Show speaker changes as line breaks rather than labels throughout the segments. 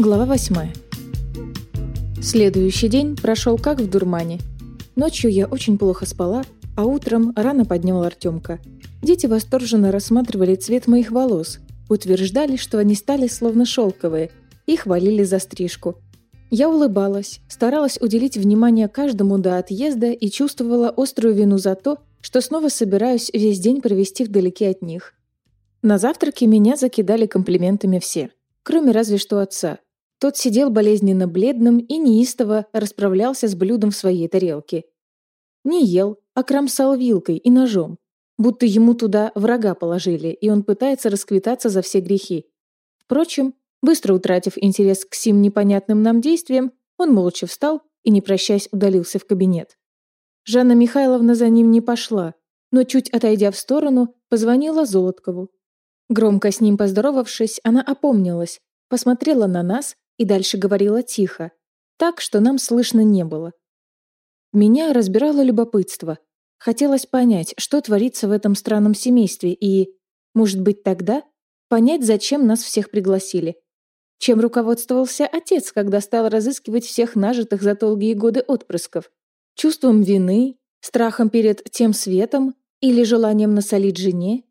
Глава восьмая. Следующий день прошел как в дурмане. Ночью я очень плохо спала, а утром рано поднял Артемка. Дети восторженно рассматривали цвет моих волос, утверждали, что они стали словно шелковые, и хвалили за стрижку. Я улыбалась, старалась уделить внимание каждому до отъезда и чувствовала острую вину за то, что снова собираюсь весь день провести вдалеке от них. На завтраке меня закидали комплиментами все, кроме разве что отца. Тот сидел болезненно бледным и неистово расправлялся с блюдом в своей тарелке. Не ел, а кромсал вилкой и ножом, будто ему туда врага положили, и он пытается расквитаться за все грехи. Впрочем, быстро утратив интерес к сим непонятным нам действиям, он молча встал и, не прощаясь, удалился в кабинет. Жанна Михайловна за ним не пошла, но, чуть отойдя в сторону, позвонила Золоткову. Громко с ним поздоровавшись, она опомнилась, посмотрела на нас и дальше говорила тихо, так, что нам слышно не было. Меня разбирало любопытство. Хотелось понять, что творится в этом странном семействе и, может быть, тогда понять, зачем нас всех пригласили. Чем руководствовался отец, когда стал разыскивать всех нажитых за долгие годы отпрысков? Чувством вины, страхом перед тем светом или желанием насолить жене?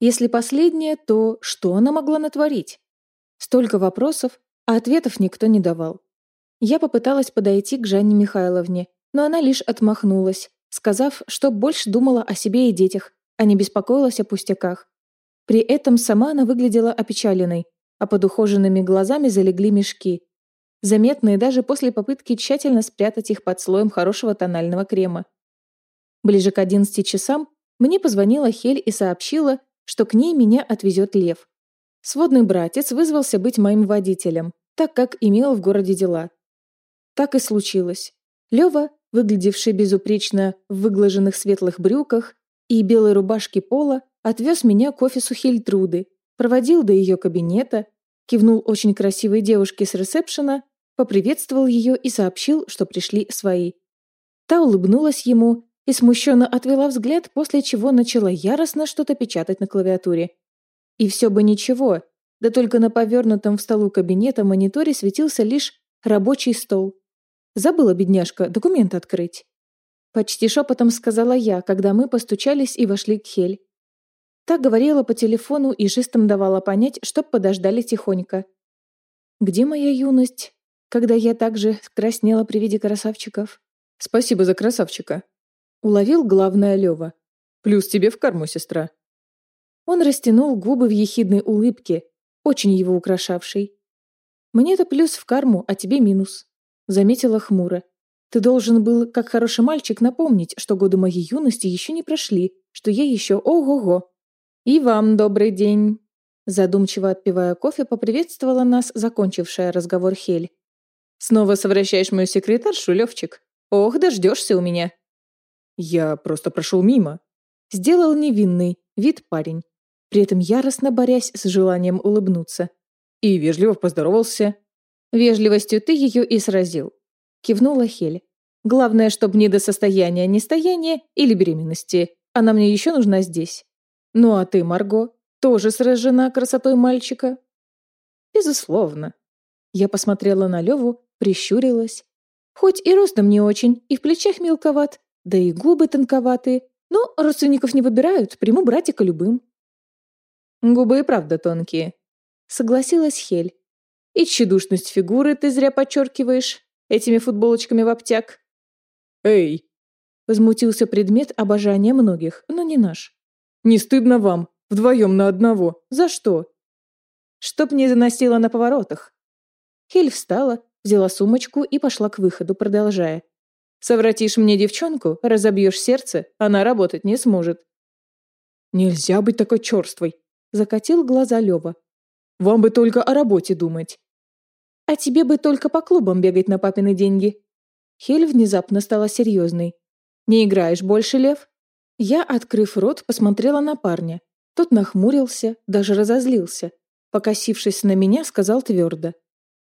Если последнее, то что она могла натворить? Столько вопросов, а ответов никто не давал. Я попыталась подойти к Жанне Михайловне, но она лишь отмахнулась, сказав, что больше думала о себе и детях, а не беспокоилась о пустяках. При этом сама она выглядела опечаленной, а под ухоженными глазами залегли мешки, заметные даже после попытки тщательно спрятать их под слоем хорошего тонального крема. Ближе к 11 часам мне позвонила Хель и сообщила, что к ней меня отвезет Лев. Сводный братец вызвался быть моим водителем, так как имел в городе дела. Так и случилось. Лёва, выглядевший безупречно в выглаженных светлых брюках и белой рубашке пола, отвез меня к офису Хильтруды, проводил до ее кабинета, кивнул очень красивой девушке с ресепшена, поприветствовал ее и сообщил, что пришли свои. Та улыбнулась ему и смущенно отвела взгляд, после чего начала яростно что-то печатать на клавиатуре. И все бы ничего, да только на повернутом в столу кабинета мониторе светился лишь рабочий стол. Забыла бедняжка документ открыть. Почти шепотом сказала я, когда мы постучались и вошли к Хель. Та говорила по телефону и жестом давала понять, чтоб подождали тихонько. Где моя юность, когда я также краснела при виде красавчиков?
Спасибо за красавчика.
Уловил главное Лева.
Плюс тебе в карму, сестра.
Он растянул губы в ехидной улыбке, очень его украшавшей. «Мне-то плюс в карму, а тебе минус», — заметила хмуро. «Ты должен был, как хороший мальчик, напомнить, что годы моей юности еще не прошли, что я еще ого-го». «И вам добрый день», — задумчиво отпивая кофе, поприветствовала нас закончившая разговор Хель. «Снова совращаешь мою секретаршу, Левчик? Ох, дождешься у меня».
«Я просто прошел мимо», —
сделал невинный вид парень при этом яростно борясь с желанием улыбнуться.
И вежливо поздоровался.
«Вежливостью ты ее и сразил», — кивнула Хель. «Главное, чтобы не до состояния нестояния или беременности. Она мне еще нужна здесь. Ну а ты, Марго, тоже сражена красотой мальчика?» «Безусловно». Я посмотрела на Леву, прищурилась. Хоть и ростом не очень, и в плечах мелковат, да и губы тонковатые, но родственников не выбирают, приму братика любым.
Губы и правда тонкие.
Согласилась Хель. И тщедушность фигуры ты зря подчеркиваешь этими футболочками в обтяг.
Эй!
Возмутился предмет обожания многих, но не наш.
Не стыдно вам? Вдвоем на одного. За что?
Чтоб не заносило на поворотах. Хель встала, взяла сумочку и пошла к выходу, продолжая. «Совратишь мне девчонку, разобьешь сердце, она работать не сможет».
«Нельзя быть такой черствой»,
Закатил глаза Лёва.
«Вам бы только о работе думать».
«А тебе бы только по клубам бегать на папины деньги». Хель внезапно стала серьезной. «Не играешь больше, Лев?» Я, открыв рот, посмотрела на парня. Тот нахмурился, даже разозлился. Покосившись на меня, сказал твердо.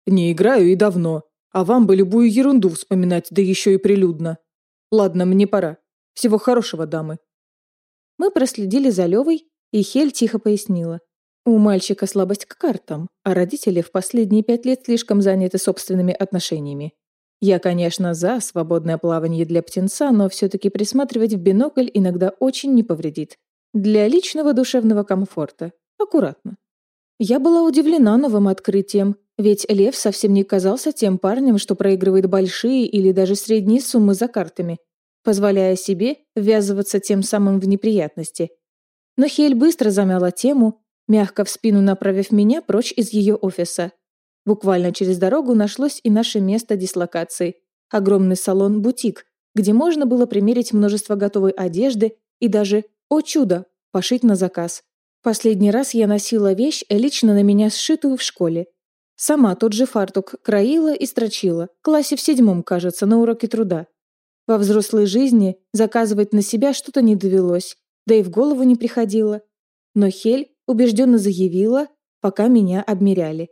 «Не играю и давно. А вам бы любую ерунду вспоминать, да еще и прилюдно. Ладно, мне пора. Всего хорошего, дамы».
Мы проследили за Левой, и Хель тихо пояснила. У мальчика слабость к картам, а родители в последние пять лет слишком заняты собственными отношениями. Я, конечно, за свободное плавание для птенца, но все-таки присматривать в бинокль иногда очень не повредит. Для личного душевного комфорта. Аккуратно. Я была удивлена новым открытием, ведь Лев совсем не казался тем парнем, что проигрывает большие или даже средние суммы за картами, позволяя себе ввязываться тем самым в неприятности. Но Хель быстро замяла тему, мягко в спину направив меня прочь из ее офиса. Буквально через дорогу нашлось и наше место дислокации. Огромный салон-бутик, где можно было примерить множество готовой одежды и даже, о чудо, пошить на заказ. Последний раз я носила вещь, лично на меня сшитую в школе. Сама тот же фартук краила и строчила, в классе в седьмом, кажется, на уроке труда. Во взрослой жизни заказывать на себя что-то не довелось, да и в голову не приходило. Но Хель убежденно заявила, пока меня обмеряли.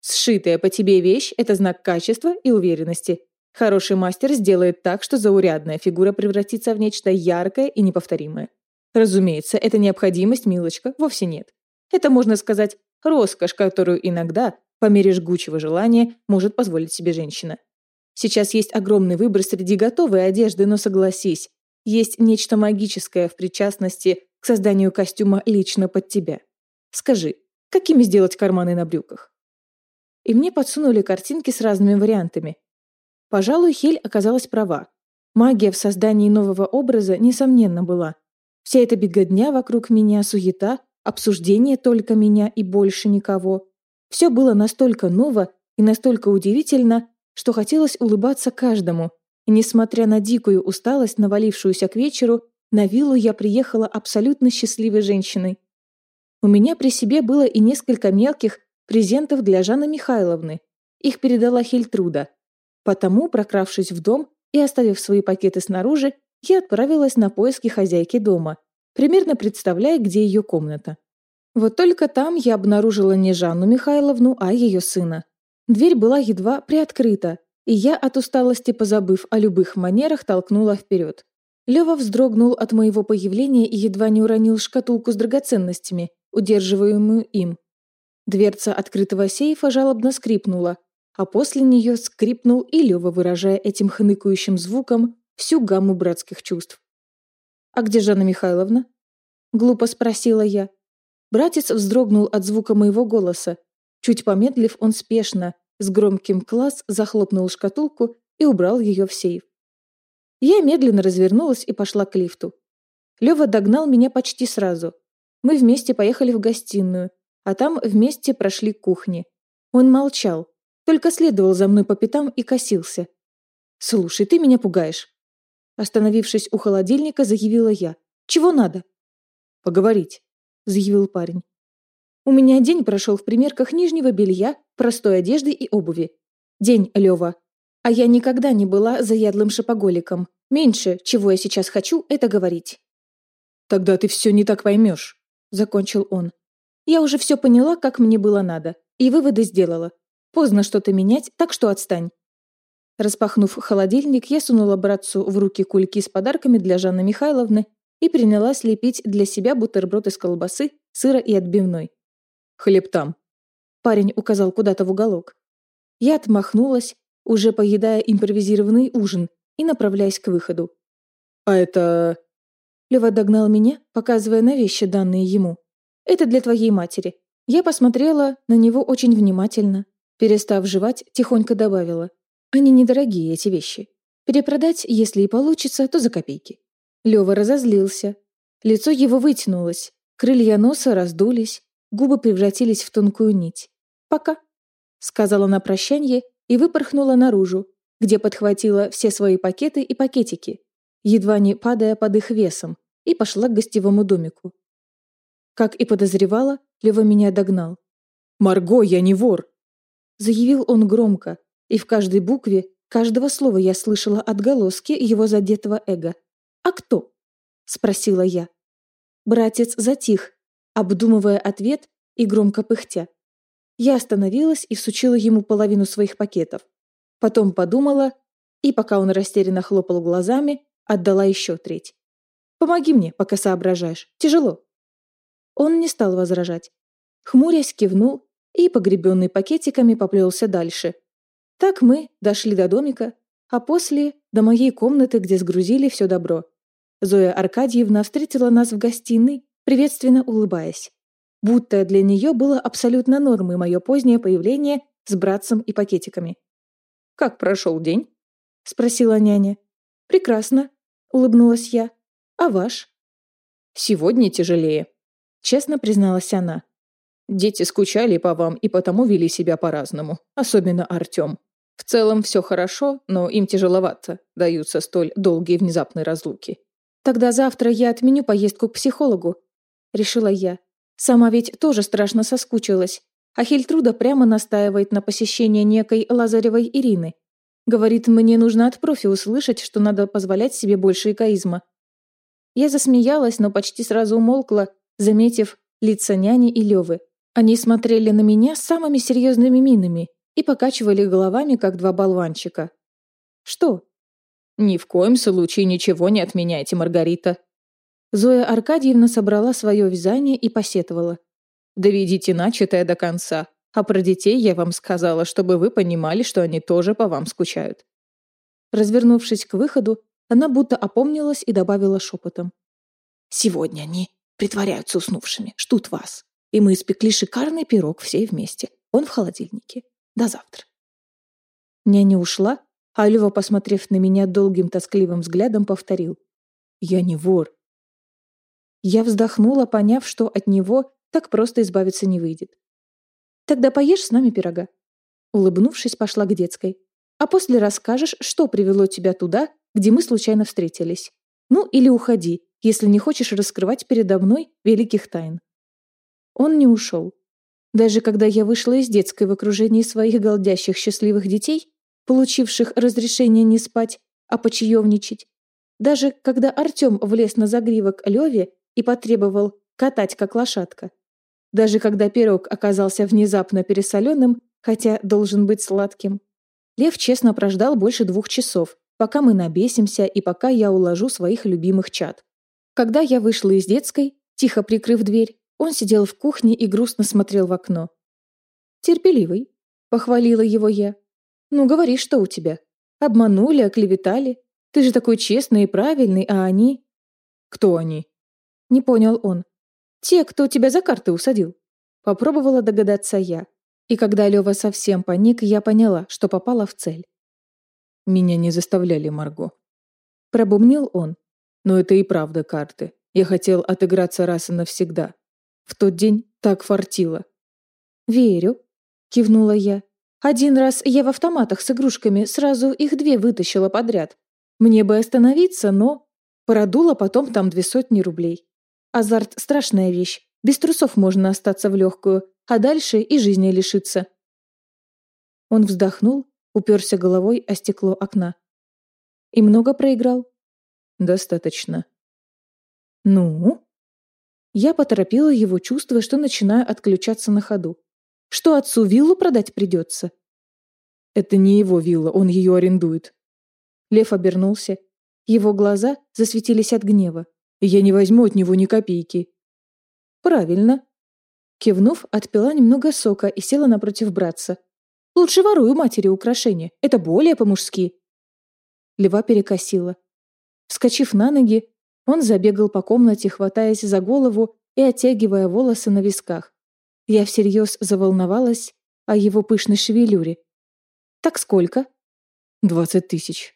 Сшитая по тебе вещь – это знак качества и уверенности. Хороший мастер сделает так, что заурядная фигура превратится в нечто яркое и неповторимое. Разумеется, это необходимость, милочка, вовсе нет. Это, можно сказать, роскошь, которую иногда, по мере жгучего желания, может позволить себе женщина. Сейчас есть огромный выбор среди готовой одежды, но согласись, есть нечто магическое в причастности к созданию костюма лично под тебя. Скажи, какими сделать карманы на брюках? И мне подсунули картинки с разными вариантами. Пожалуй, Хель оказалась права. Магия в создании нового образа, несомненно, была. Вся эта беготня вокруг меня, суета, обсуждение только меня и больше никого. Все было настолько ново и настолько удивительно, что хотелось улыбаться каждому. И несмотря на дикую усталость, навалившуюся к вечеру, на виллу я приехала абсолютно счастливой женщиной. У меня при себе было и несколько мелких презентов для Жанны Михайловны. Их передала Хельтруда. Потому, прокравшись в дом и оставив свои пакеты снаружи, я отправилась на поиски хозяйки дома, примерно представляя, где ее комната. Вот только там я обнаружила не Жанну Михайловну, а ее сына. Дверь была едва приоткрыта, и я, от усталости позабыв о любых манерах, толкнула вперед. Лева вздрогнул от моего появления и едва не уронил шкатулку с драгоценностями, удерживаемую им. Дверца открытого сейфа жалобно скрипнула, а после нее скрипнул и Лева, выражая этим хныкающим звуком всю гамму братских чувств. «А где Жанна Михайловна?» — глупо спросила я. Братец вздрогнул от звука моего голоса. Чуть помедлив, он спешно, с громким класс, захлопнул шкатулку и убрал ее в сейф. Я медленно развернулась и пошла к лифту. Лева догнал меня почти сразу. Мы вместе поехали в гостиную, а там вместе прошли к кухне. Он молчал, только следовал за мной по пятам и косился. «Слушай, ты меня пугаешь». Остановившись у холодильника, заявила я. «Чего надо?» «Поговорить», — заявил парень. «У меня день прошел в примерках нижнего белья, простой одежды и обуви. День, Лева. А я никогда не была заядлым шопоголиком. Меньше, чего я сейчас хочу, это говорить.
«Тогда ты все не так поймешь», — закончил он.
«Я уже все поняла, как мне было надо, и выводы сделала. Поздно что-то менять, так что отстань». Распахнув холодильник, я сунула братцу в руки кульки с подарками для Жанны Михайловны и принялась лепить для себя бутерброд из колбасы, сыра и отбивной.
«Хлеб там».
Парень указал куда-то в уголок. Я отмахнулась, уже поедая импровизированный ужин, и направляясь к выходу.
«А это...»
Лева догнал меня, показывая на вещи, данные ему. «Это для твоей матери». Я посмотрела на него очень внимательно. Перестав жевать, тихонько добавила. «Они недорогие, эти вещи. Перепродать, если и получится, то за копейки». Лева разозлился. Лицо его вытянулось, крылья носа раздулись, губы превратились в тонкую нить. «Пока», — сказала на прощание и выпорхнула наружу, где подхватила все свои пакеты и пакетики, едва не падая под их весом, и пошла к гостевому домику. Как и подозревала, Лева меня догнал.
«Марго, я не вор!»
Заявил он громко, и в каждой букве, каждого слова я слышала отголоски его задетого эго. «А кто?» – спросила я. Братец затих, обдумывая ответ и громко пыхтя. Я остановилась и всучила ему половину своих пакетов. Потом подумала, и пока он растерянно хлопал глазами, отдала еще треть. «Помоги мне, пока соображаешь. Тяжело». Он не стал возражать. хмурясь кивнул и, погребенный пакетиками, поплелся дальше. Так мы дошли до домика, а после — до моей комнаты, где сгрузили все добро. Зоя Аркадьевна встретила нас в гостиной, приветственно улыбаясь. Будто для нее было абсолютно нормой мое позднее появление с братцем и пакетиками. «Как прошел день?» — спросила няня. «Прекрасно», — улыбнулась я. «А ваш?» «Сегодня тяжелее», — честно призналась она. «Дети скучали по вам и потому вели себя по-разному, особенно Артем. В целом все хорошо, но им тяжеловато, даются столь долгие внезапные разлуки. «Тогда завтра я отменю поездку к психологу», — решила я. Сама ведь тоже страшно соскучилась. А Хельтруда прямо настаивает на посещении некой Лазаревой Ирины. Говорит, мне нужно от профи услышать, что надо позволять себе больше эгоизма. Я засмеялась, но почти сразу умолкла, заметив лица няни и Левы. Они смотрели на меня с самыми серьезными минами и покачивали головами, как два болванчика. «Что?» «Ни в коем случае ничего не отменяйте, Маргарита». Зоя Аркадьевна собрала свое вязание и посетовала. «Доведите начатое до конца, а про детей я вам сказала, чтобы вы понимали, что они тоже по вам скучают». Развернувшись к выходу, она будто опомнилась и добавила шепотом. «Сегодня они притворяются уснувшими, ждут вас. И мы испекли шикарный пирог все вместе. Он в холодильнике. До завтра». Няня ушла, а Лева, посмотрев на меня долгим тоскливым взглядом, повторил. «Я не вор». Я вздохнула, поняв, что от него так просто избавиться не выйдет. «Тогда поешь с нами пирога». Улыбнувшись, пошла к детской. «А после расскажешь, что привело тебя туда, где мы случайно встретились. Ну, или уходи, если не хочешь раскрывать передо мной великих тайн». Он не ушел. Даже когда я вышла из детской в окружении своих голдящих счастливых детей, получивших разрешение не спать, а почаевничать, даже когда Артем влез на загривок Леве и потребовал катать как лошадка, даже когда пирог оказался внезапно пересоленным, хотя должен быть сладким, Лев честно прождал больше двух часов, пока мы набесимся и пока я уложу своих любимых чад. Когда я вышла из детской, тихо прикрыв дверь, он сидел в кухне и грустно смотрел в окно. «Терпеливый», — похвалила его я. «Ну, говори, что у тебя? Обманули, оклеветали? Ты же такой честный и правильный, а они...»
«Кто они?»
Не понял он. «Те, кто тебя за карты усадил». Попробовала догадаться я. И когда Лёва совсем паник, я поняла, что попала в цель.
«Меня не заставляли, Марго».
Пробумнил он.
«Но это и правда карты. Я хотел отыграться раз и навсегда. В тот день так фартило.
«Верю», — кивнула я. «Один раз я в автоматах с игрушками сразу их две вытащила подряд. Мне бы остановиться, но...» Продула потом там две сотни рублей. Азарт — страшная вещь. Без трусов можно остаться в легкую, а дальше и жизни лишиться. Он вздохнул, уперся головой о стекло окна. «И много проиграл?»
«Достаточно».
«Ну?» Я поторопила его, чувствуя, что начинаю отключаться на ходу. Что отцу виллу продать придется?
Это не его вилла, он ее арендует.
Лев обернулся. Его глаза засветились от гнева.
Я не возьму от него ни копейки.
Правильно. Кивнув, отпила немного сока и села напротив братца. Лучше ворую матери украшения. Это более по-мужски. Лева перекосила. Вскочив на ноги, он забегал по комнате, хватаясь за голову и оттягивая волосы на висках. Я всерьез заволновалась о его пышной шевелюре. «Так сколько?»
«Двадцать тысяч».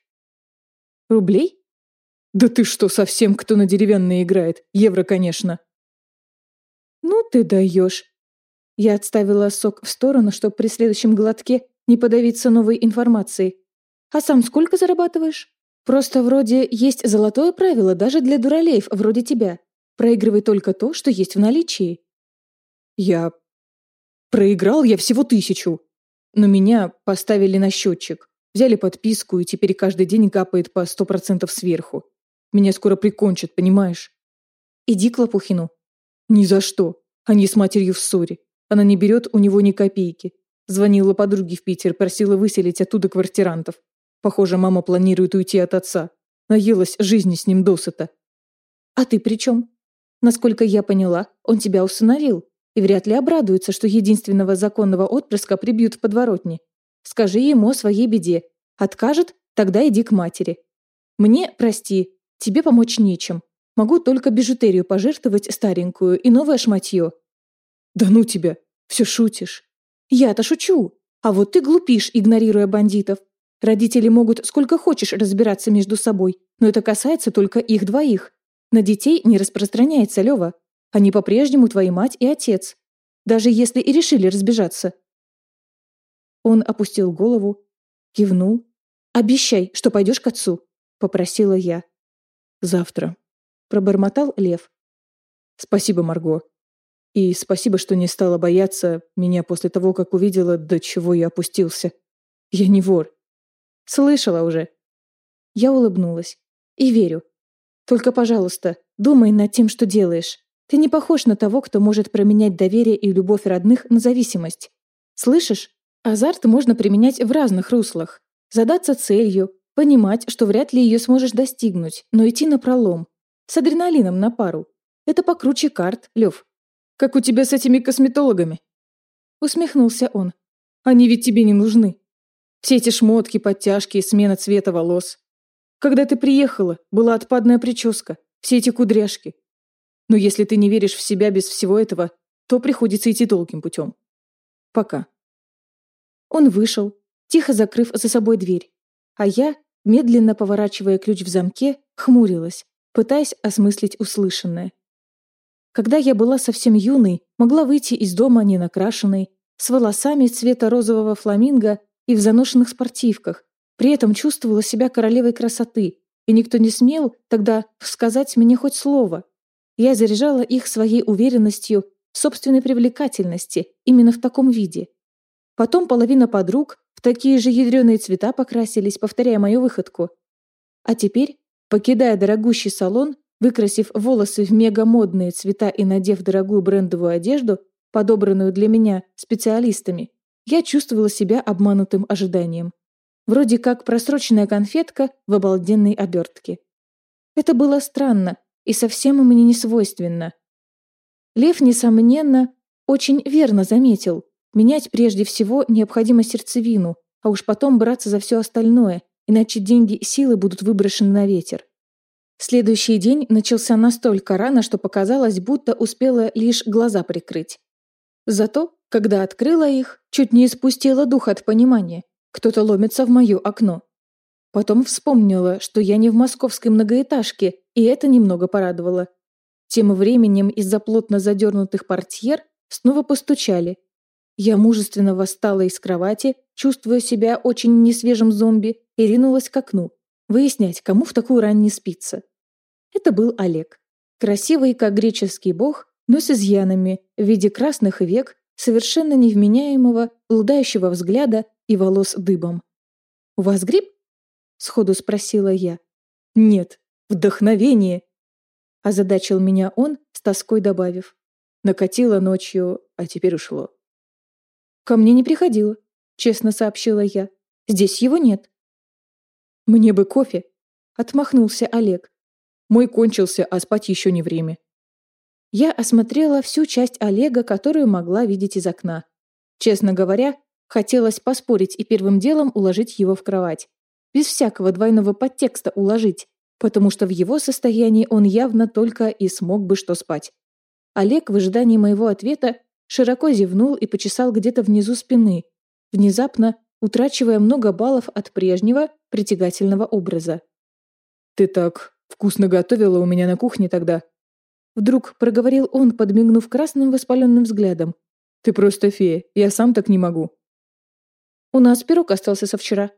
«Рублей?»
«Да ты что, совсем кто на деревянные играет? Евро, конечно».
«Ну ты даешь». Я отставила сок в сторону, чтобы при следующем глотке не подавиться новой информацией. «А сам сколько зарабатываешь?» Просто вроде есть золотое правило даже для дуралеев вроде тебя. Проигрывай только то, что есть в наличии.
Я... Проиграл я всего тысячу. Но меня поставили на счетчик. Взяли подписку, и теперь каждый день капает по сто процентов сверху. Меня скоро прикончат, понимаешь?
Иди к Лопухину.
Ни за что. Они с матерью в ссоре. Она не берет у него ни копейки. Звонила подруге в Питер, просила выселить оттуда квартирантов. Похоже, мама планирует уйти от отца. Наелась жизни с ним досыта.
А ты при чем? Насколько я поняла, он тебя усыновил. и вряд ли обрадуется, что единственного законного отпрыска прибьют в подворотне. Скажи ему о своей беде. Откажет, тогда иди к матери. Мне, прости, тебе помочь нечем. Могу только бижутерию пожертвовать старенькую и новое шматье.
Да ну тебя, все шутишь.
Я-то шучу. А вот ты глупишь, игнорируя бандитов. Родители могут сколько хочешь разбираться между собой, но это касается только их двоих. На детей не распространяется Лева. Они по-прежнему твои мать и отец. Даже если и решили разбежаться. Он опустил голову, кивнул. «Обещай, что пойдешь к отцу», — попросила я.
«Завтра», —
пробормотал Лев.
«Спасибо, Марго. И спасибо, что не стала бояться меня после того, как увидела, до чего я опустился. Я не вор.
Слышала уже. Я улыбнулась. И верю. Только, пожалуйста, думай над тем, что делаешь. Ты не похож на того, кто может променять доверие и любовь родных на зависимость. Слышишь? Азарт можно применять в разных руслах. Задаться целью, понимать, что вряд ли ее сможешь достигнуть, но идти на пролом. С адреналином на пару. Это покруче карт, Лев.
Как у тебя с этими косметологами?»
Усмехнулся он.
«Они ведь тебе не нужны. Все эти шмотки, подтяжки и смена цвета волос. Когда ты приехала, была отпадная прическа, все эти кудряшки. Но если ты не веришь в себя без всего этого, то приходится идти долгим путем. Пока».
Он вышел, тихо закрыв за собой дверь, а я, медленно поворачивая ключ в замке, хмурилась, пытаясь осмыслить услышанное. Когда я была совсем юной, могла выйти из дома ненакрашенной, с волосами цвета розового фламинго и в заношенных спортивках, при этом чувствовала себя королевой красоты, и никто не смел тогда сказать мне хоть слово. Я заряжала их своей уверенностью, собственной привлекательности, именно в таком виде. Потом половина подруг в такие же ядреные цвета покрасились, повторяя мою выходку. А теперь, покидая дорогущий салон, Выкрасив волосы в мегамодные цвета и надев дорогую брендовую одежду, подобранную для меня специалистами, я чувствовала себя обманутым ожиданием. Вроде как просроченная конфетка в обалденной обертке. Это было странно и совсем мне не свойственно. Лев, несомненно, очень верно заметил. Менять прежде всего необходимо сердцевину, а уж потом браться за все остальное, иначе деньги и силы будут выброшены на ветер. Следующий день начался настолько рано, что показалось, будто успела лишь глаза прикрыть. Зато, когда открыла их, чуть не испустила дух от понимания. Кто-то ломится в мое окно. Потом вспомнила, что я не в московской многоэтажке, и это немного порадовало. Тем временем из-за плотно задернутых портьер снова постучали. Я мужественно восстала из кровати, чувствуя себя очень несвежим зомби, и ринулась к окну, выяснять, кому в такую рань не спится. Это был Олег. Красивый, как греческий бог, но с изъянами в виде красных век, совершенно невменяемого, лудающего взгляда и волос дыбом. «У вас грипп?» — сходу спросила я.
«Нет, вдохновение!»
— озадачил меня он, с тоской добавив.
Накатило ночью, а теперь ушло.
«Ко мне не приходило», — честно сообщила я. «Здесь его нет».
«Мне бы кофе», — отмахнулся Олег. Мой кончился, а спать еще не время.
Я осмотрела всю часть Олега, которую могла видеть из окна. Честно говоря, хотелось поспорить и первым делом уложить его в кровать. Без всякого двойного подтекста уложить, потому что в его состоянии он явно только и смог бы что спать. Олег в ожидании моего ответа широко зевнул и почесал где-то внизу спины, внезапно утрачивая много баллов от прежнего притягательного образа.
«Ты так Вкусно готовила у меня на кухне тогда.
Вдруг проговорил он, подмигнув красным воспаленным взглядом.
Ты просто фея, я сам так не могу.
У нас пирог остался со вчера.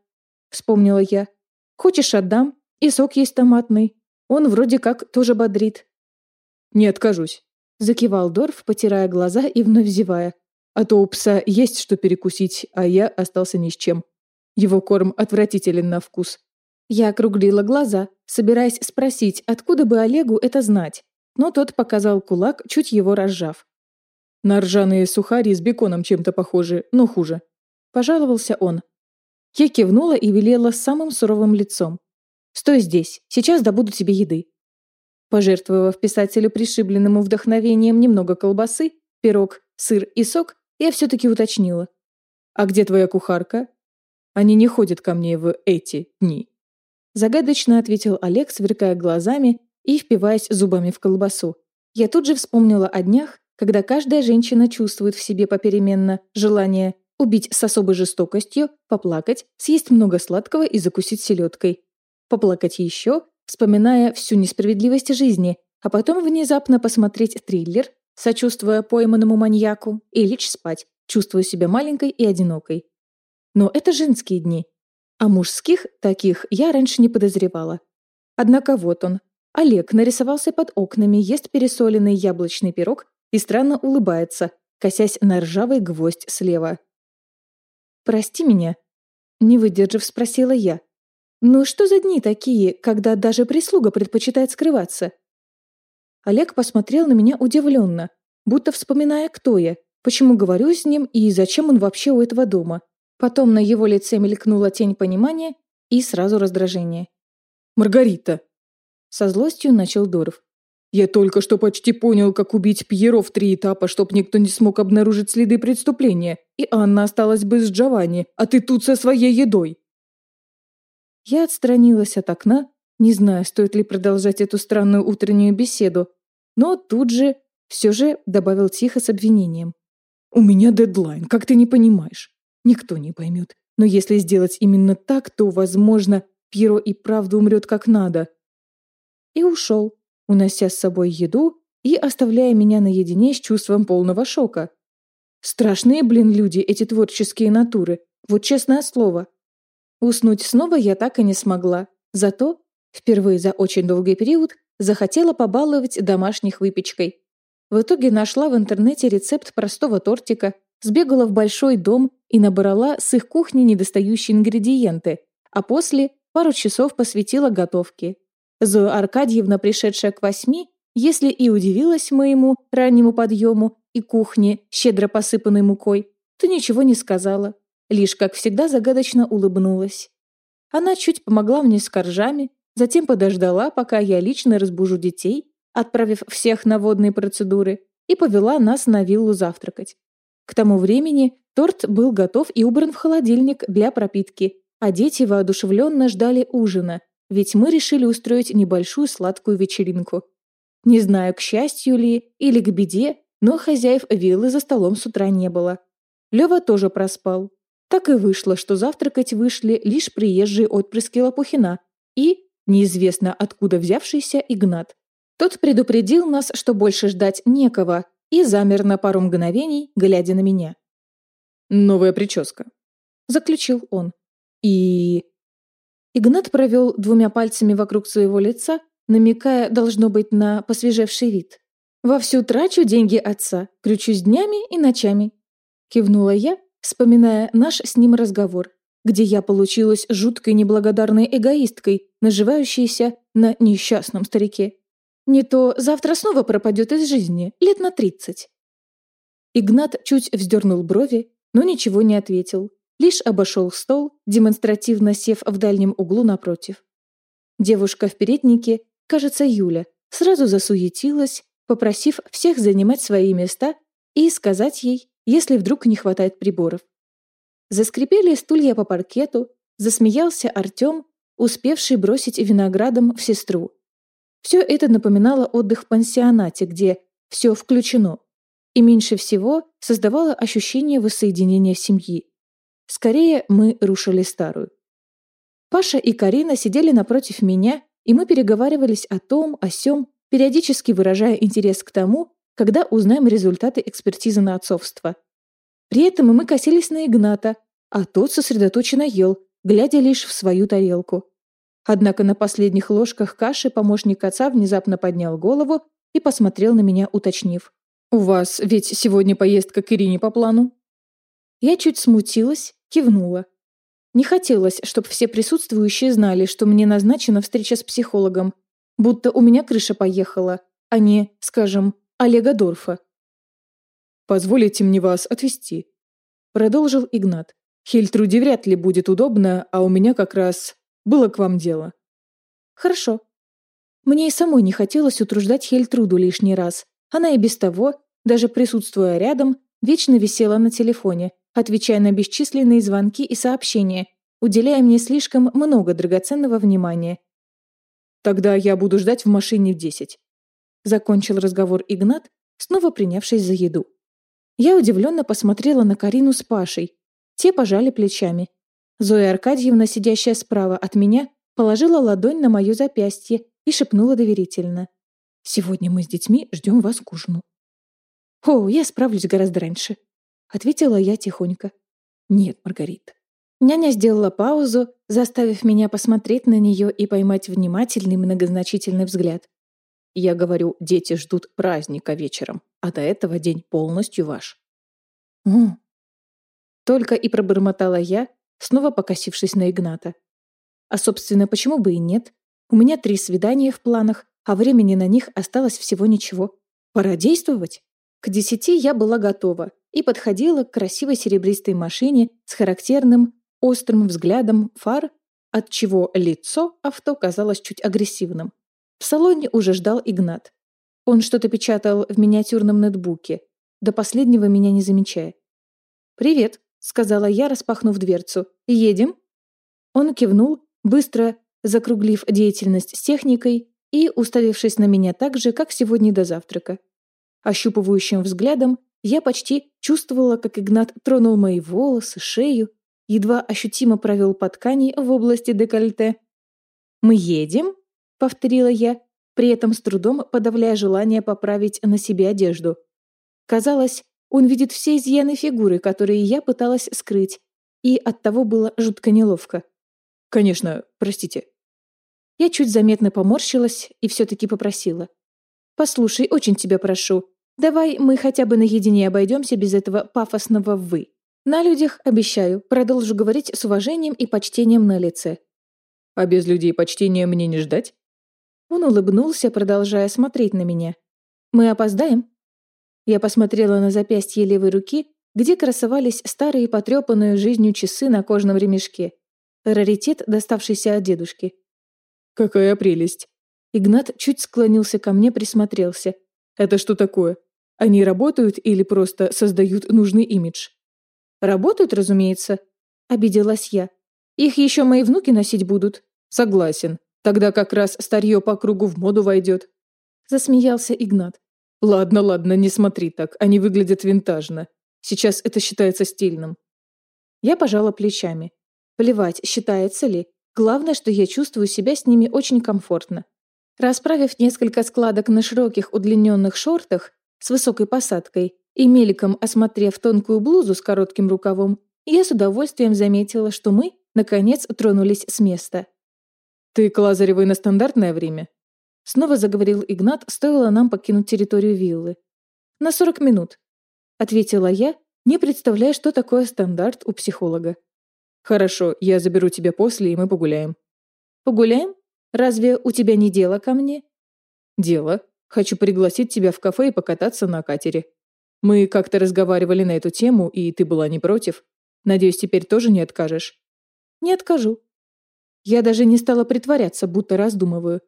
Вспомнила я. Хочешь, отдам? И сок есть томатный. Он вроде как тоже бодрит.
Не откажусь.
Закивал Дорф, потирая глаза и вновь зевая.
А то у пса есть что перекусить, а я остался ни с чем. Его корм отвратителен на вкус.
Я округлила глаза, собираясь спросить, откуда бы Олегу это знать, но тот показал кулак, чуть его разжав.
«На ржаные сухари с беконом чем-то похожи, но хуже», – пожаловался он.
Я кивнула и велела с самым суровым лицом. «Стой здесь, сейчас добуду тебе еды». Пожертвовав писателю пришибленному вдохновением немного колбасы, пирог, сыр и сок, я все-таки уточнила.
«А где твоя кухарка?» «Они не ходят ко мне в эти дни».
Загадочно ответил Олег, сверкая глазами и впиваясь зубами в колбасу. Я тут же вспомнила о днях, когда каждая женщина чувствует в себе попеременно желание убить с особой жестокостью, поплакать, съесть много сладкого и закусить селедкой. Поплакать еще, вспоминая всю несправедливость жизни, а потом внезапно посмотреть триллер, сочувствуя пойманному маньяку, и лечь спать, чувствуя себя маленькой и одинокой. Но это женские дни. А мужских таких я раньше не подозревала. Однако вот он. Олег нарисовался под окнами, ест пересоленный яблочный пирог и странно улыбается, косясь на ржавый гвоздь слева. «Прости меня», — не выдержав, спросила я. «Ну что за дни такие, когда даже прислуга предпочитает скрываться?» Олег посмотрел на меня удивленно, будто вспоминая, кто я, почему говорю с ним и зачем он вообще у этого дома. Потом на его лице мелькнула тень понимания и сразу раздражение.
«Маргарита!»
Со злостью начал Доров.
«Я только что почти понял, как убить Пьеро в три этапа, чтоб никто не смог обнаружить следы преступления, и Анна осталась бы с Джованни, а ты тут со своей едой!»
Я отстранилась от окна, не зная, стоит ли продолжать эту странную утреннюю беседу, но тут же все же добавил тихо с обвинением.
«У меня дедлайн, как ты не понимаешь. Никто не поймет. Но если сделать именно так, то, возможно, Пьеро и правда умрет как надо».
И ушел, унося с собой еду и оставляя меня наедине с чувством полного шока. Страшные, блин, люди, эти творческие натуры. Вот честное слово. Уснуть снова я так и не смогла. Зато, впервые за очень долгий период, захотела побаловать домашних выпечкой. В итоге нашла в интернете рецепт простого тортика, сбегала в большой дом и набрала с их кухни недостающие ингредиенты, а после пару часов посвятила готовке. Зоя Аркадьевна, пришедшая к восьми, если и удивилась моему раннему подъему и кухне, щедро посыпанной мукой, то ничего не сказала, лишь, как всегда, загадочно улыбнулась. Она чуть помогла мне с коржами, Затем подождала, пока я лично разбужу детей, отправив всех на водные процедуры, и повела нас на виллу завтракать. К тому времени торт был готов и убран в холодильник для пропитки, а дети воодушевленно ждали ужина, ведь мы решили устроить небольшую сладкую вечеринку. Не знаю, к счастью ли или к беде, но хозяев виллы за столом с утра не было. Лёва тоже проспал. Так и вышло, что завтракать вышли лишь приезжие отпрыски Лопухина и неизвестно откуда взявшийся Игнат. Тот предупредил нас, что больше ждать некого, и замер на пару мгновений, глядя на меня.
«Новая прическа», — заключил он.
«И...» Игнат провел двумя пальцами вокруг своего лица, намекая, должно быть, на посвежевший вид. «Вовсю трачу деньги отца, крючусь днями и ночами», — кивнула я, вспоминая наш с ним разговор где я получилась жуткой неблагодарной эгоисткой, наживающейся на несчастном старике. Не то завтра снова пропадет из жизни, лет на тридцать. Игнат чуть вздернул брови, но ничего не ответил, лишь обошел стол, демонстративно сев в дальнем углу напротив. Девушка в переднике, кажется, Юля, сразу засуетилась, попросив всех занимать свои места и сказать ей, если вдруг не хватает приборов. Заскрипели стулья по паркету, засмеялся Артем, успевший бросить виноградом в сестру. Все это напоминало отдых в пансионате, где все включено, и меньше всего создавало ощущение воссоединения семьи. Скорее, мы рушили старую. Паша и Карина сидели напротив меня, и мы переговаривались о том, о сём, периодически выражая интерес к тому, когда узнаем результаты экспертизы на отцовство – при этом мы косились на Игната, а тот сосредоточенно ел, глядя лишь в свою тарелку. Однако на последних ложках каши помощник отца внезапно поднял голову и посмотрел на меня, уточнив.
«У вас ведь сегодня поездка к Ирине по плану?»
Я чуть смутилась, кивнула. Не хотелось, чтобы все присутствующие знали, что мне назначена встреча с психологом, будто у меня крыша поехала, а не, скажем, Олега Дорфа.
«Позволите мне вас отвезти», — продолжил Игнат. «Хельтруде вряд ли будет удобно, а у меня как раз было к вам дело».
«Хорошо». Мне и самой не хотелось утруждать Хельтруду лишний раз. Она и без того, даже присутствуя рядом, вечно висела на телефоне, отвечая на бесчисленные звонки и сообщения, уделяя мне слишком много драгоценного внимания.
«Тогда я буду ждать в машине в десять», — закончил разговор Игнат, снова принявшись за еду.
Я удивленно посмотрела на Карину с Пашей. Те пожали плечами. Зоя Аркадьевна, сидящая справа от меня, положила ладонь на мое запястье и шепнула доверительно. «Сегодня мы с детьми ждем вас к ужину». «О, я справлюсь гораздо раньше», — ответила я тихонько. «Нет, Маргарита». Няня сделала паузу, заставив меня посмотреть на нее и поймать внимательный многозначительный взгляд.
Я говорю, дети ждут праздника вечером, а до этого день полностью ваш.
О. Только и пробормотала я, снова покосившись на Игната. А, собственно, почему бы и нет? У меня три свидания в планах, а времени на них осталось всего ничего. Пора действовать. К десяти я была готова и подходила к красивой серебристой машине с характерным острым взглядом фар, отчего лицо авто казалось чуть агрессивным. В салоне уже ждал Игнат. Он что-то печатал в миниатюрном ноутбуке, до последнего меня не замечая. «Привет», — сказала я, распахнув дверцу. «Едем?» Он кивнул, быстро закруглив деятельность с техникой и уставившись на меня так же, как сегодня до завтрака. Ощупывающим взглядом я почти чувствовала, как Игнат тронул мои волосы, шею, едва ощутимо провел по ткани в области декольте. «Мы едем?» — повторила я, при этом с трудом подавляя желание поправить на себе одежду. Казалось, он видит все изъяны фигуры, которые я пыталась скрыть, и оттого было жутко неловко.
«Конечно, простите».
Я чуть заметно поморщилась и все-таки попросила. «Послушай, очень тебя прошу, давай мы хотя бы наедине обойдемся без этого пафосного «вы». На людях, обещаю, продолжу говорить с уважением и почтением на лице».
«А без людей почтения мне не ждать?»
Он улыбнулся, продолжая смотреть на меня. «Мы опоздаем?» Я посмотрела на запястье левой руки, где красовались старые потрепанные жизнью часы на кожном ремешке. Раритет, доставшийся от дедушки.
«Какая прелесть!»
Игнат чуть склонился ко мне, присмотрелся.
«Это что такое? Они работают или просто создают нужный имидж?»
«Работают, разумеется», — обиделась я. «Их еще мои внуки носить будут».
«Согласен. Тогда как раз старье по кругу в моду войдет».
Засмеялся Игнат.
«Ладно, ладно, не смотри так. Они выглядят винтажно. Сейчас это считается стильным».
Я пожала плечами. Плевать, считается ли. Главное, что я чувствую себя с ними очень комфортно. Расправив несколько складок на широких удлиненных шортах с высокой посадкой и мельком осмотрев тонкую блузу с коротким рукавом, я с удовольствием заметила, что мы, наконец, тронулись с места.
«Ты к Лазаревой на стандартное время?»
Снова заговорил Игнат, стоило нам покинуть территорию виллы. «На сорок минут», — ответила я, не представляя, что такое стандарт у психолога.
«Хорошо, я заберу тебя после, и мы погуляем».
«Погуляем? Разве у тебя не дело ко мне?»
«Дело. Хочу пригласить тебя в кафе и покататься на катере. Мы как-то разговаривали на эту тему, и ты была не против. Надеюсь, теперь тоже не откажешь?»
«Не откажу». Я даже не стала притворяться, будто раздумываю.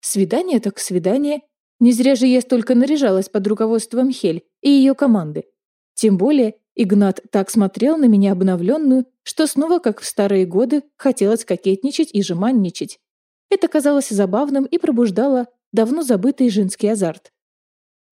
Свидание так свидание. Не зря же я столько наряжалась под руководством Хель и ее команды. Тем более, Игнат так смотрел на меня обновленную, что снова, как в старые годы, хотелось кокетничать и жеманничать. Это казалось забавным и пробуждало давно забытый женский азарт.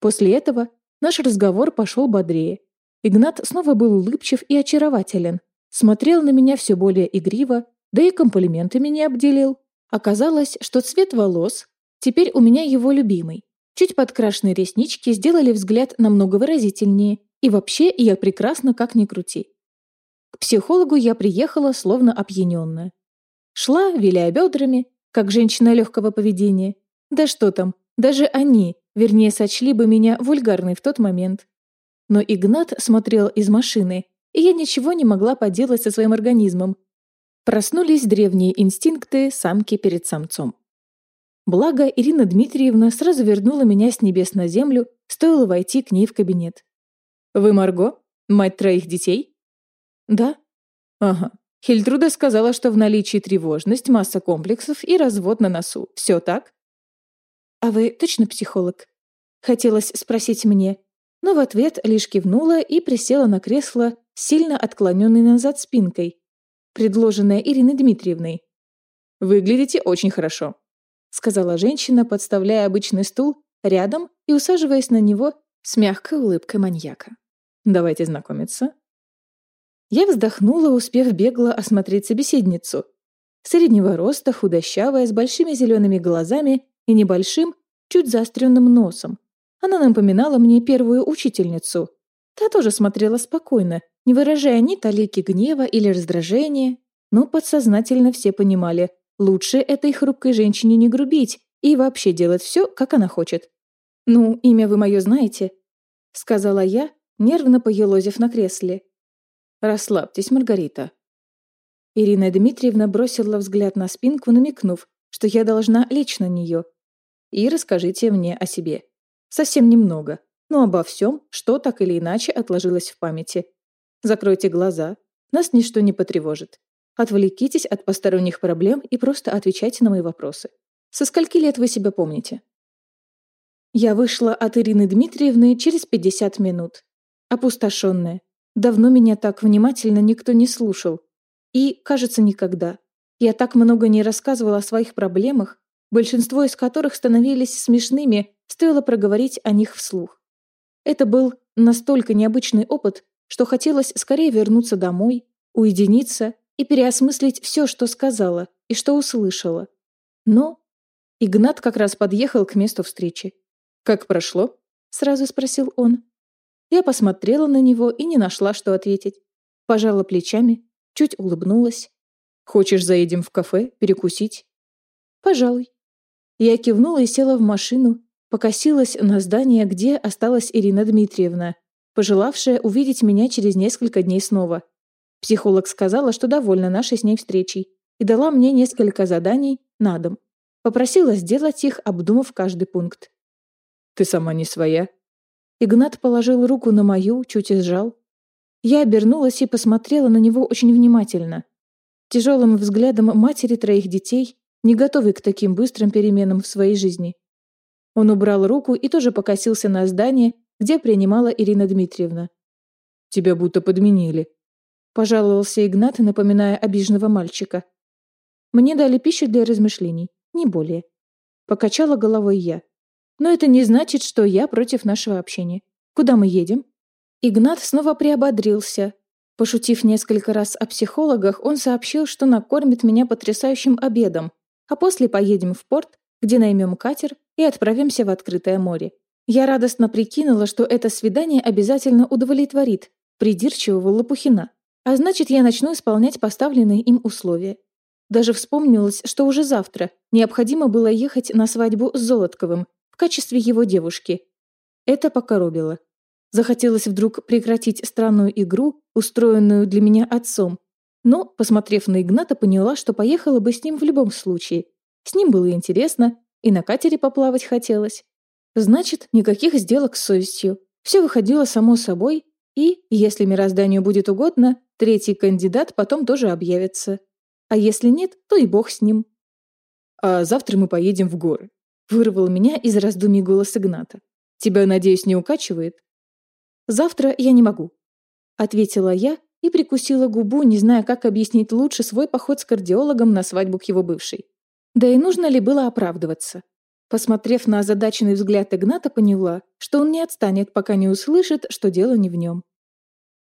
После этого наш разговор пошел бодрее. Игнат снова был улыбчив и очарователен, смотрел на меня все более игриво, да и комплиментами не обделил. Оказалось, что цвет волос теперь у меня его любимый. Чуть подкрашенные реснички сделали взгляд намного выразительнее, и вообще я прекрасна, как ни крути. К психологу я приехала, словно опьяненная. Шла, виляя бедрами, как женщина легкого поведения. Да что там, даже они, вернее, сочли бы меня вульгарной в тот момент. Но Игнат смотрел из машины, и я ничего не могла поделать со своим организмом. Проснулись древние инстинкты самки перед самцом. Благо, Ирина Дмитриевна сразу вернула меня с небес на землю, стоило войти к ней в кабинет.
«Вы Марго? Мать троих детей?»
«Да».
«Ага. Хильтруда сказала, что в наличии тревожность, масса комплексов и развод на носу. Все так?»
«А вы точно психолог?» Хотелось спросить мне, но в ответ лишь кивнула и присела на кресло, сильно отклоненной назад спинкой, предложенное Ириной Дмитриевной.
«Выглядите очень хорошо», — сказала женщина, подставляя обычный стул рядом и усаживаясь на него с мягкой улыбкой маньяка. «Давайте знакомиться». Я вздохнула, успев бегло осмотреть собеседницу. Среднего роста, худощавая, с большими зелеными глазами и небольшим, чуть заостренным носом. Она напоминала мне первую учительницу. Та тоже смотрела спокойно, не выражая ни талики гнева или раздражения, но подсознательно все понимали, лучше этой хрупкой женщине не грубить и вообще делать все, как она хочет. «Ну, имя вы мое знаете?» — сказала я, нервно поелозив на кресле. «Расслабьтесь, Маргарита». Ирина Дмитриевна бросила взгляд на спинку, намекнув, что я должна лечь на нее. И расскажите мне о себе. Совсем немного, но обо всем, что так или иначе отложилось в памяти. Закройте глаза, нас ничто не потревожит. Отвлекитесь от посторонних проблем и просто отвечайте на мои вопросы. Со скольки лет вы себя помните? Я вышла от Ирины Дмитриевны через 50 минут. Опустошенная. Давно меня так внимательно никто не слушал. И, кажется, никогда. Я так много не рассказывала о своих проблемах, большинство из которых становились смешными, стоило проговорить о них вслух. Это был настолько необычный опыт, что хотелось скорее вернуться домой, уединиться и переосмыслить все, что сказала и что услышала. Но Игнат как раз подъехал к месту встречи. «Как прошло?» — сразу спросил он. Я посмотрела на него и не нашла, что ответить. Пожала плечами, чуть улыбнулась. «Хочешь, заедем в кафе, перекусить?» «Пожалуй». Я кивнула и села в машину, покосилась на здание, где осталась Ирина Дмитриевна, пожелавшая увидеть меня через несколько дней снова. Психолог сказала, что довольна нашей с ней встречей, и дала мне несколько заданий на дом. Попросила сделать их, обдумав каждый пункт. «Ты сама не своя?» Игнат положил руку на мою, чуть сжал. Я обернулась и посмотрела на него очень внимательно. Тяжелым взглядом матери троих детей, не готовой к таким быстрым переменам в своей жизни. Он убрал руку и тоже покосился на здание, где принимала Ирина Дмитриевна. «Тебя будто подменили», — пожаловался Игнат, напоминая обиженного мальчика. «Мне дали пищу для размышлений, не более». Покачала головой я. «Но это не значит, что я против нашего общения. Куда мы едем?» Игнат снова приободрился. Пошутив несколько раз о психологах, он сообщил, что накормит меня потрясающим обедом, а после поедем в порт, где наймем катер и отправимся в открытое море. Я радостно прикинула, что это свидание обязательно удовлетворит придирчивого Лопухина. А значит, я начну исполнять поставленные им условия. Даже вспомнилось, что уже завтра необходимо было ехать на свадьбу с Золотковым в качестве его девушки. Это покоробило. Захотелось вдруг прекратить странную игру, устроенную для меня отцом. Но, посмотрев на Игната, поняла, что поехала бы с ним в любом случае. С ним было интересно, и на катере поплавать хотелось. Значит, никаких сделок с совестью. Все выходило само собой, и, если мирозданию будет угодно, третий кандидат потом тоже объявится. А если нет, то и бог с ним. «А завтра мы поедем в горы», — вырвал меня из раздумий голос Игната. «Тебя, надеюсь, не укачивает?» «Завтра я не могу», — ответила я и прикусила губу, не зная, как объяснить лучше свой поход с кардиологом на свадьбу к его бывшей. Да и нужно ли было оправдываться? Посмотрев на озадаченный взгляд Игната, поняла, что он не отстанет, пока не услышит, что дело не в нем.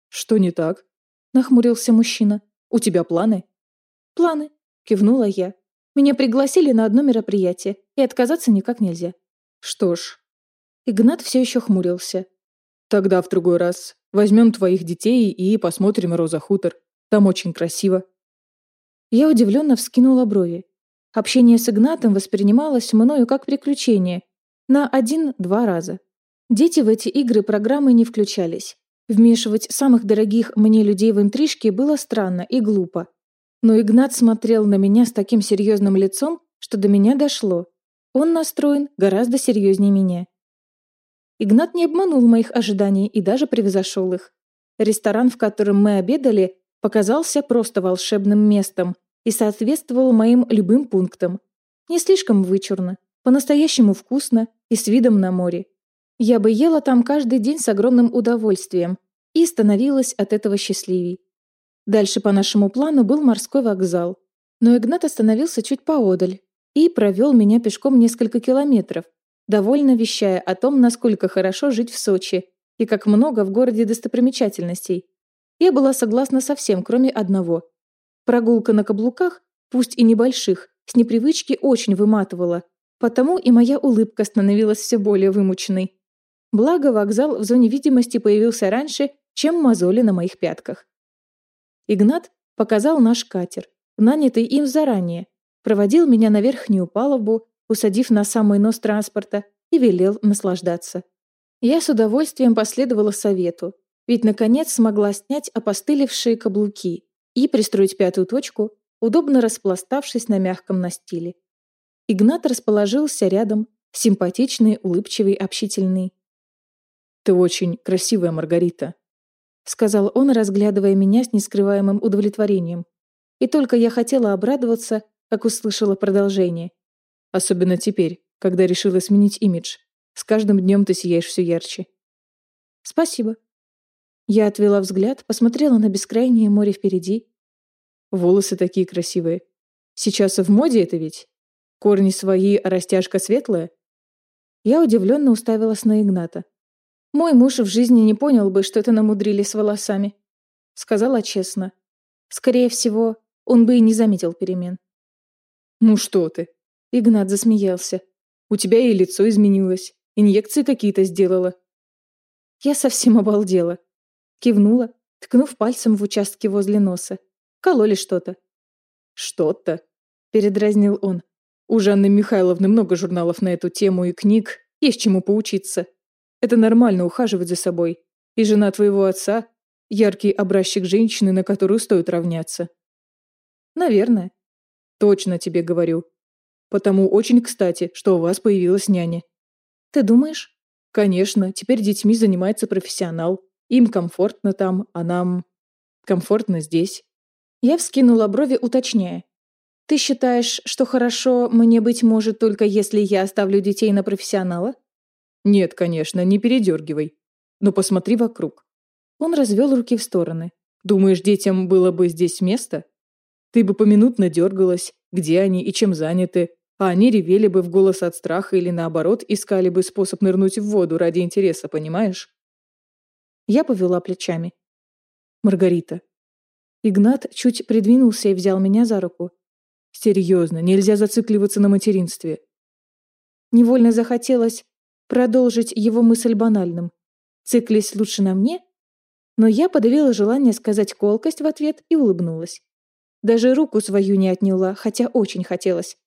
«Что не так?» — нахмурился мужчина. «У тебя планы?» «Планы», — кивнула я. «Меня пригласили на одно мероприятие, и отказаться никак нельзя». «Что ж...» Игнат все еще хмурился. «Тогда в другой раз возьмем твоих детей и посмотрим Роза Хутор. Там очень красиво». Я удивленно вскинула брови. Общение с Игнатом воспринималось мною как приключение. На один-два раза. Дети в эти игры программы не включались. Вмешивать самых дорогих мне людей в интрижки было странно и глупо. Но Игнат смотрел на меня с таким серьезным лицом, что до меня дошло. Он настроен гораздо серьезнее меня. Игнат не обманул моих ожиданий и даже превзошел их. Ресторан, в котором мы обедали, показался просто волшебным местом, и соответствовал моим любым пунктам. Не слишком вычурно, по-настоящему вкусно и с видом на море.
Я бы ела там каждый день с огромным удовольствием и становилась от этого счастливей. Дальше по нашему плану был морской вокзал, но Игнат остановился чуть поодаль и провел меня пешком несколько километров, довольно вещая о том, насколько хорошо жить в Сочи и как много в городе достопримечательностей. Я была согласна со всем, кроме одного. Прогулка на каблуках, пусть и небольших, с непривычки очень выматывала, потому и моя улыбка становилась все более вымученной. Благо, вокзал в зоне видимости появился раньше, чем мозоли на моих пятках. Игнат показал наш катер, нанятый им заранее, проводил меня на верхнюю палубу, усадив на самый нос транспорта, и велел наслаждаться. Я с удовольствием последовала совету, ведь наконец смогла снять опостылевшие каблуки и пристроить пятую точку, удобно распластавшись на мягком настиле. Игнат расположился рядом, симпатичный, улыбчивый, общительный.
«Ты очень красивая, Маргарита», — сказал он, разглядывая меня с нескрываемым удовлетворением. И только я хотела обрадоваться, как услышала продолжение. «Особенно теперь, когда решила сменить имидж. С каждым днем ты сияешь все ярче».
«Спасибо». Я отвела взгляд, посмотрела на бескрайнее море впереди.
«Волосы такие красивые. Сейчас в моде это ведь? Корни свои, а растяжка светлая?»
Я удивленно уставилась на Игната. Мой муж в жизни не понял бы, что это намудрили с волосами. Сказала честно. Скорее всего, он бы и не заметил перемен.
«Ну что ты?» Игнат засмеялся. «У тебя и лицо изменилось. Инъекции какие-то сделала».
Я совсем обалдела. Кивнула, ткнув пальцем в участке возле носа. Кололи что-то.
«Что-то?» — передразнил он. «У Жанны Михайловны много журналов на эту тему и книг. Есть чему поучиться. Это нормально ухаживать за собой. И жена твоего отца – яркий образчик женщины, на которую стоит равняться.
Наверное.
Точно тебе говорю. Потому очень кстати, что у вас появилась няня.
Ты думаешь?
Конечно, теперь детьми занимается профессионал. Им комфортно там, а нам комфортно здесь.
Я вскинула брови, уточняя. Ты считаешь, что хорошо мне быть может только если я оставлю детей на профессионала?
Нет, конечно, не передергивай. Но посмотри вокруг.
Он развел руки в стороны.
Думаешь, детям было бы здесь место? Ты бы поминутно дергалась, где они и чем заняты, а они ревели бы в голос от страха или наоборот искали бы способ нырнуть в воду ради интереса, понимаешь?
Я повела плечами.
Маргарита.
Игнат чуть придвинулся и взял меня за руку.
Серьезно, нельзя зацикливаться на материнстве.
Невольно захотелось продолжить его мысль банальным. Циклись лучше на мне? Но я подавила желание сказать колкость в ответ и улыбнулась. Даже руку свою не отняла, хотя очень хотелось.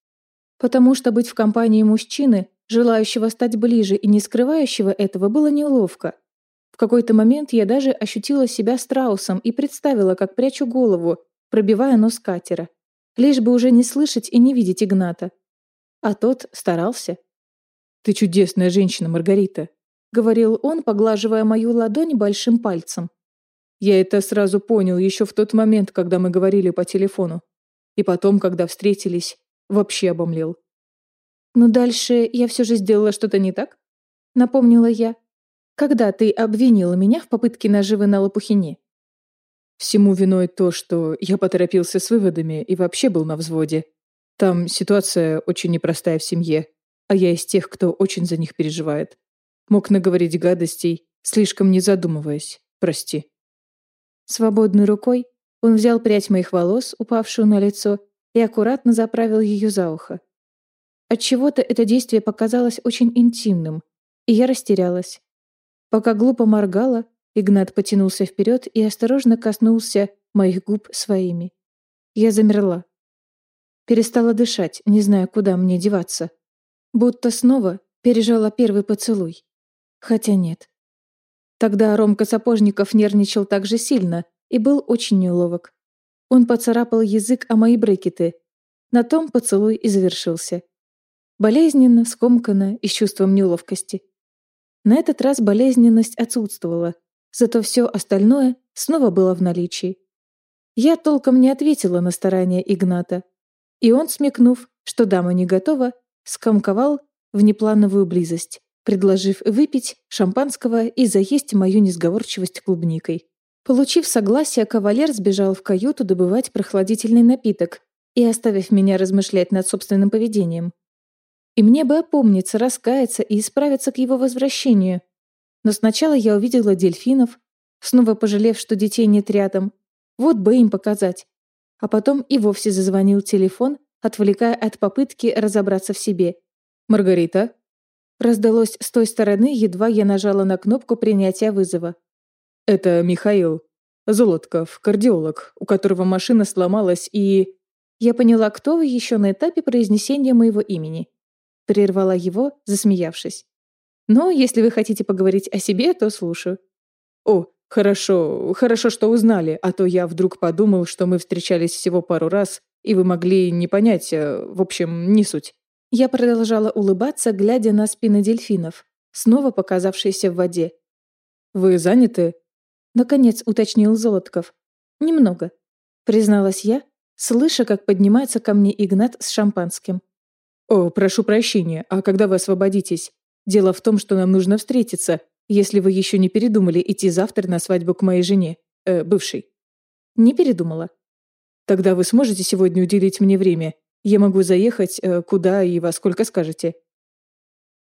Потому что быть в компании мужчины, желающего стать ближе и не скрывающего этого, было неловко. Какой-то момент я даже ощутила себя страусом и представила, как прячу голову, пробивая нос катера. Лишь бы уже не слышать и не видеть Игната. А тот старался.
«Ты чудесная женщина, Маргарита», — говорил он, поглаживая мою ладонь большим пальцем. Я это сразу понял еще в тот момент, когда мы говорили по телефону. И потом, когда встретились, вообще обомлел.
«Но дальше я все же сделала что-то не так?» — напомнила я. «Когда ты обвинила меня в попытке наживы на Лопухине?»
Всему виной то, что я поторопился с выводами и вообще был на взводе. Там ситуация очень непростая в семье, а я из тех, кто очень за них переживает. Мог наговорить гадостей, слишком не задумываясь. Прости.
Свободной рукой он взял прядь моих волос, упавшую на лицо, и аккуратно заправил ее за ухо. Отчего-то это действие показалось очень интимным, и я растерялась. Пока глупо моргала, Игнат потянулся вперед и осторожно коснулся моих губ своими. Я замерла. Перестала дышать, не зная, куда мне деваться. Будто снова пережила первый поцелуй. Хотя нет. Тогда Ромка Сапожников нервничал так же сильно и был очень неловок. Он поцарапал язык о мои брекеты. На том поцелуй и завершился. Болезненно, скомканно и с чувством неловкости. На этот раз болезненность отсутствовала, зато все остальное снова было в наличии. Я толком не ответила на старания Игната, и он, смекнув, что дама не готова, скомковал внеплановую близость. предложив выпить шампанского и заесть мою несговорчивость клубникой. Получив согласие, кавалер сбежал в каюту добывать прохладительный напиток и оставив меня размышлять над собственным поведением. И мне бы опомниться, раскаяться и исправиться к его возвращению. Но сначала я увидела дельфинов, снова пожалев, что детей нет рядом. Вот бы им показать. А потом и вовсе зазвонил телефон, отвлекая от попытки разобраться в себе.
«Маргарита?»
Раздалось с той стороны, едва я нажала на кнопку принятия вызова.
«Это Михаил. Золотков, кардиолог, у которого машина сломалась и...»
Я поняла, кто вы еще на этапе произнесения моего имени. Прервала его, засмеявшись. «Но если вы хотите поговорить о себе, то слушаю».
«О, хорошо, хорошо, что узнали, а то я вдруг подумал, что мы встречались всего пару раз, и вы могли не понять, э, в общем, не суть».
Я продолжала улыбаться, глядя на спины дельфинов, снова показавшиеся в воде.
«Вы заняты?»
Наконец уточнил Золотков. «Немного», — призналась я, слыша, как поднимается ко мне Игнат с шампанским.
«О, прошу прощения, а когда вы освободитесь? Дело в том, что нам нужно встретиться, если вы еще не передумали идти завтра на свадьбу к моей жене, э, бывшей».
«Не передумала».
«Тогда вы сможете сегодня уделить мне время? Я могу заехать, э, куда и во сколько скажете».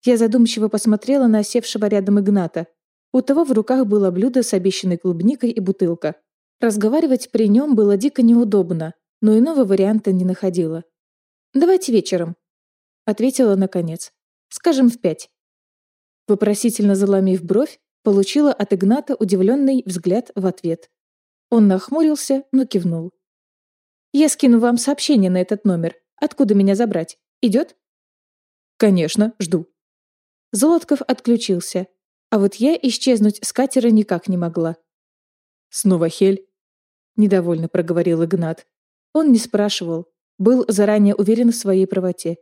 Я задумчиво посмотрела на севшего рядом Игната — у того в руках было блюдо с обещанной клубникой и бутылка. Разговаривать при нем было дико неудобно, но иного варианта не находила. «Давайте вечером», — ответила наконец. «Скажем, в пять». Вопросительно заломив бровь, получила от Игната удивленный взгляд в ответ. Он нахмурился, но кивнул. «Я скину вам сообщение на этот номер. Откуда меня забрать? Идет?»
«Конечно, жду».
Золотков отключился, а вот я исчезнуть с катера никак не могла.
«Снова Хель?» — недовольно проговорил Игнат.
Он не спрашивал, был заранее уверен в своей правоте.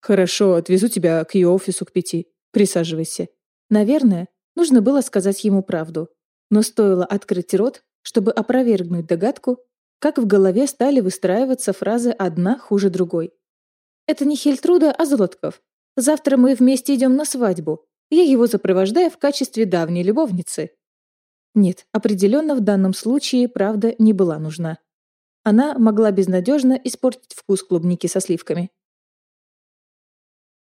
«Хорошо, отвезу тебя к ее офису к пяти. Присаживайся».
Наверное, нужно было сказать ему правду. Но стоило открыть рот, чтобы опровергнуть догадку, как в голове стали выстраиваться фразы одна хуже другой. «Это не Хельтруда, а Золотков. Завтра мы вместе идем на свадьбу я его сопровождаю в качестве давней любовницы. Нет, определенно в данном случае правда не была нужна. Она могла безнадежно испортить вкус клубники со сливками.